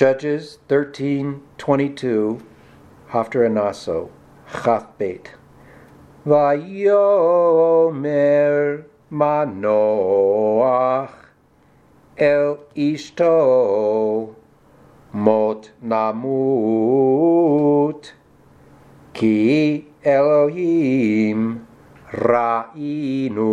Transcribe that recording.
Judges 13:22 Haftar Anaso Chaf Bet Vayomer Manoach El Ishto Mot Namut Ki Elohim Ra'inu.